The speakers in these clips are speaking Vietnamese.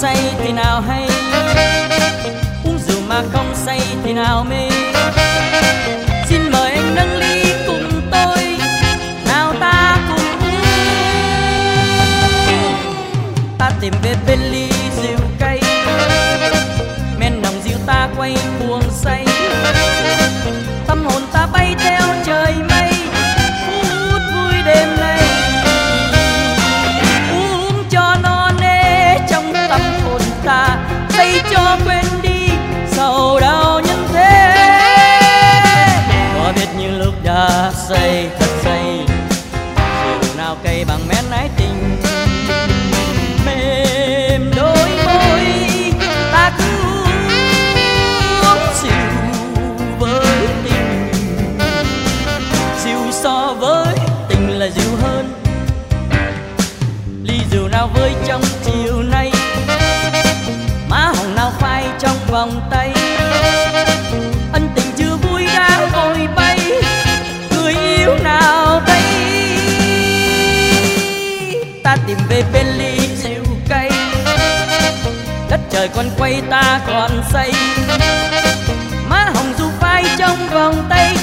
say thì nào hay. Uống rượu mà không say thì nào mê. Xin mời anh nâng ly cùng tôi, nào ta cùng uống ta tìm về bên ly nào vơi trong chiều nay? Má hồng nào phai trong vòng tay? Ân tình chưa vui đã vội bay, người yêu nào đây? Ta tìm về bên ly rượu cay, đất trời còn quay ta còn say. Má hồng dù phai trong vòng tay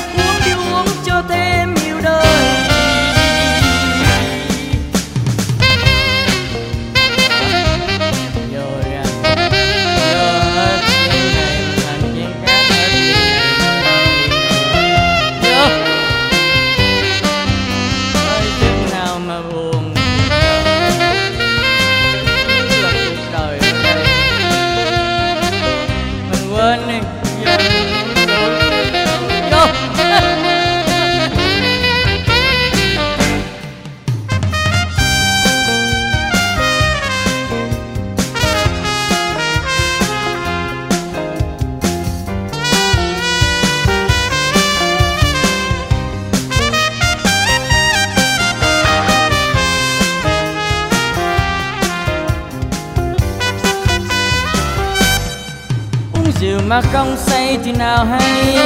Dù mà không say thì nào hay.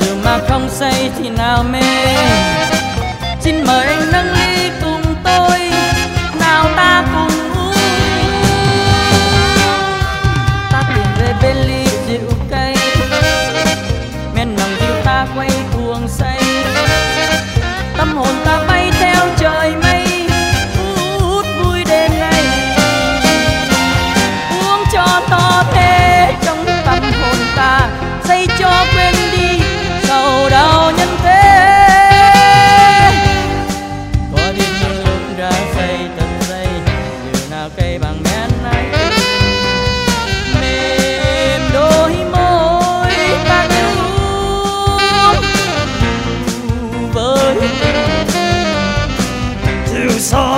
Dù mà không say thì nào mê. Xin mời anh nâng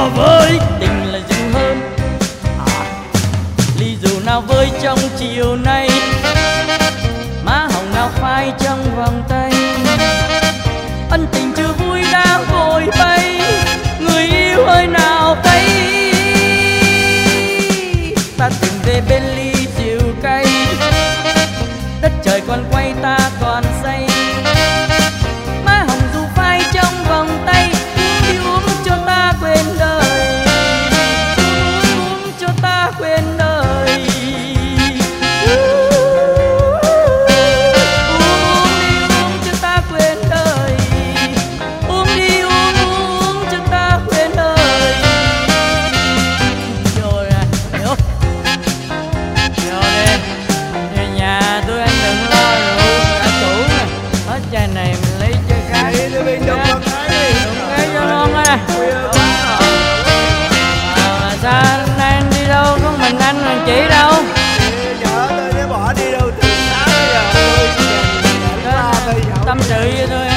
so với tình là dịu hơn. À, ly dù nào với trong chiều nay má hồng nào phai trong vòng tay. Ân tình chưa vui đã vội bay người yêu ơi nào thấy. Ta tìm về bên ly chị đâu? Ờ, tâm sự với tôi.